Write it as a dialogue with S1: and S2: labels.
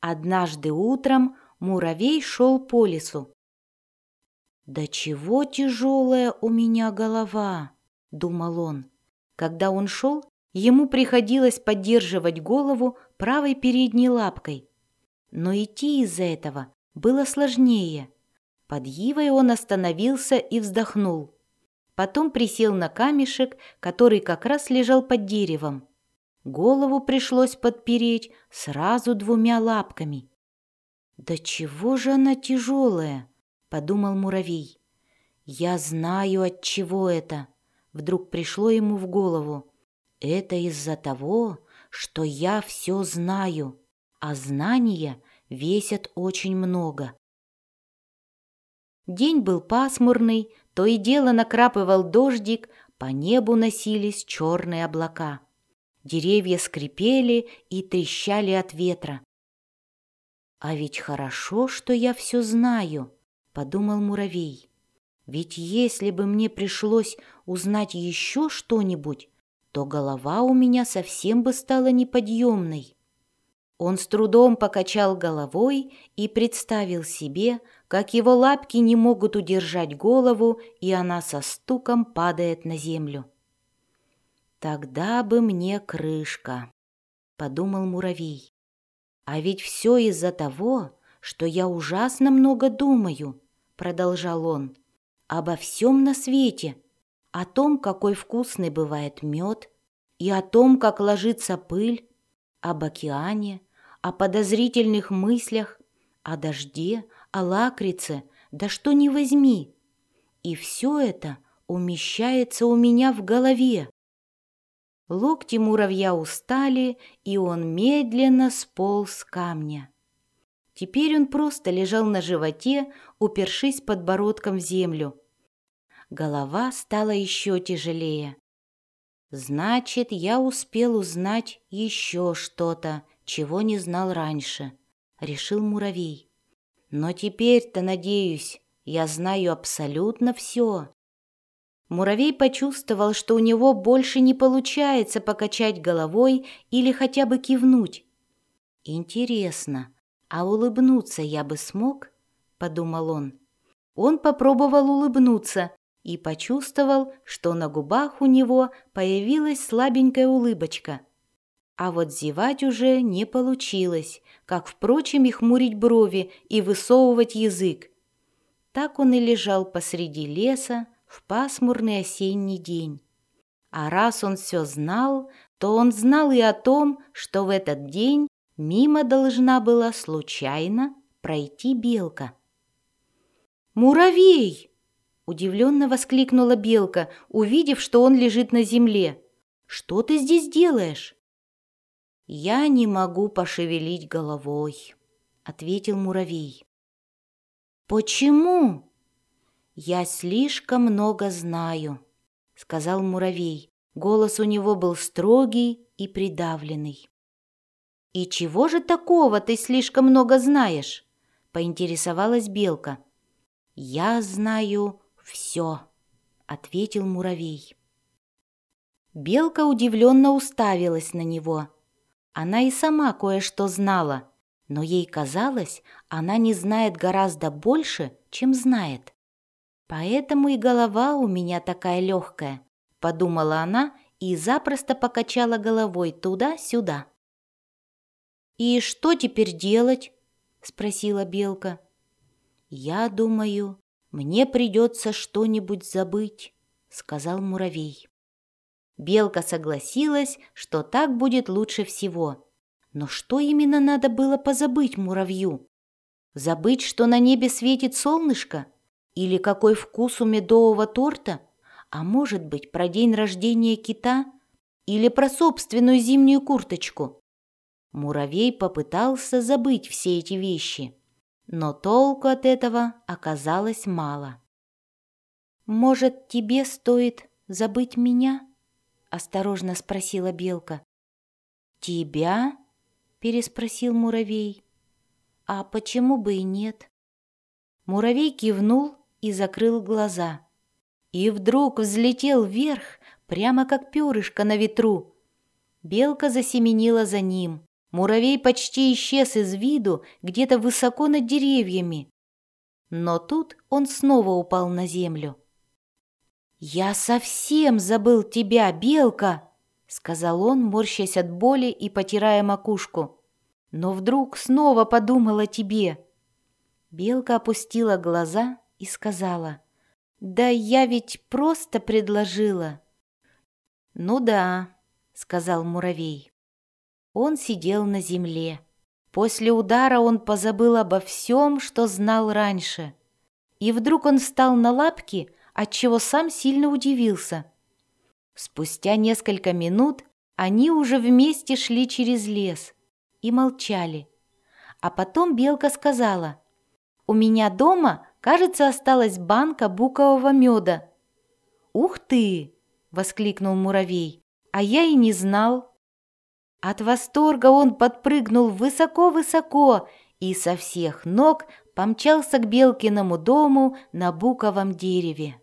S1: Однажды утром муравей шел по лесу. «Да чего тяжелая у меня голова!» — думал он. Когда он шел, ему приходилось поддерживать голову правой передней лапкой. Но идти из-за этого было сложнее. Под Ивой он остановился и вздохнул. Потом присел на камешек, который как раз лежал под деревом. Голову пришлось подпереть сразу двумя лапками. «Да чего же она тяжелая?» — подумал муравей. «Я знаю, от чего это!» — вдруг пришло ему в голову. «Это из-за того, что я все знаю, а знания весят очень много». День был пасмурный, то и дело накрапывал дождик, по небу носились черные облака. Деревья скрипели и трещали от ветра. «А ведь хорошо, что я все знаю», — подумал муравей. «Ведь если бы мне пришлось узнать еще что-нибудь, то голова у меня совсем бы стала неподъемной». Он с трудом покачал головой и представил себе, как его лапки не могут удержать голову, и она со стуком падает на землю. «Тогда бы мне крышка», — подумал муравей. «А ведь все из-за того, что я ужасно много думаю», — продолжал он, — «обо всем на свете, о том, какой вкусный бывает мед, и о том, как ложится пыль, об океане, о подозрительных мыслях, о дожде, о лакрице, да что ни возьми. И все это умещается у меня в голове. Локти муравья устали, и он медленно сполз с камня. Теперь он просто лежал на животе, упершись подбородком в землю. Голова стала еще тяжелее. Значит, я успел узнать еще что-то, чего не знал раньше, решил муравей. Но теперь-то, надеюсь, я знаю абсолютно все. Муравей почувствовал, что у него больше не получается покачать головой или хотя бы кивнуть. «Интересно, а улыбнуться я бы смог?» — подумал он. Он попробовал улыбнуться и почувствовал, что на губах у него появилась слабенькая улыбочка. А вот зевать уже не получилось, как, впрочем, и хмурить брови и высовывать язык. Так он и лежал посреди леса, в пасмурный осенний день. А раз он все знал, то он знал и о том, что в этот день мимо должна была случайно пройти белка. «Муравей!» – удивленно воскликнула белка, увидев, что он лежит на земле. «Что ты здесь делаешь?» «Я не могу пошевелить головой», — ответил муравей. «Почему?» «Я слишком много знаю», — сказал муравей. Голос у него был строгий и придавленный. «И чего же такого ты слишком много знаешь?» — поинтересовалась белка. «Я знаю все», — ответил муравей. Белка удивленно уставилась на него. Она и сама кое-что знала, но ей казалось, она не знает гораздо больше, чем знает. «Поэтому и голова у меня такая легкая», — подумала она и запросто покачала головой туда-сюда. «И что теперь делать?» — спросила белка. «Я думаю, мне придется что-нибудь забыть», — сказал муравей. Белка согласилась, что так будет лучше всего. Но что именно надо было позабыть муравью? Забыть, что на небе светит солнышко? Или какой вкус у медового торта? А может быть, про день рождения кита? Или про собственную зимнюю курточку? Муравей попытался забыть все эти вещи, но толку от этого оказалось мало. «Может, тебе стоит забыть меня?» — осторожно спросила белка. «Тебя?» — переспросил муравей. «А почему бы и нет?» Муравей кивнул и закрыл глаза. И вдруг взлетел вверх, прямо как перышко на ветру. Белка засеменила за ним, Муравей почти исчез из виду где-то высоко над деревьями. Но тут он снова упал на землю. «Я совсем забыл тебя, белка!» — сказал он, морщась от боли и потирая макушку. «Но вдруг снова подумал о тебе». Белка опустила глаза и сказала, «Да я ведь просто предложила». «Ну да», — сказал муравей. Он сидел на земле. После удара он позабыл обо всем, что знал раньше. И вдруг он встал на лапки, отчего сам сильно удивился. Спустя несколько минут они уже вместе шли через лес и молчали. А потом Белка сказала, «У меня дома, кажется, осталась банка букового меда». «Ух ты!» — воскликнул муравей. «А я и не знал». От восторга он подпрыгнул высоко-высоко и со всех ног помчался к Белкиному дому на буковом дереве.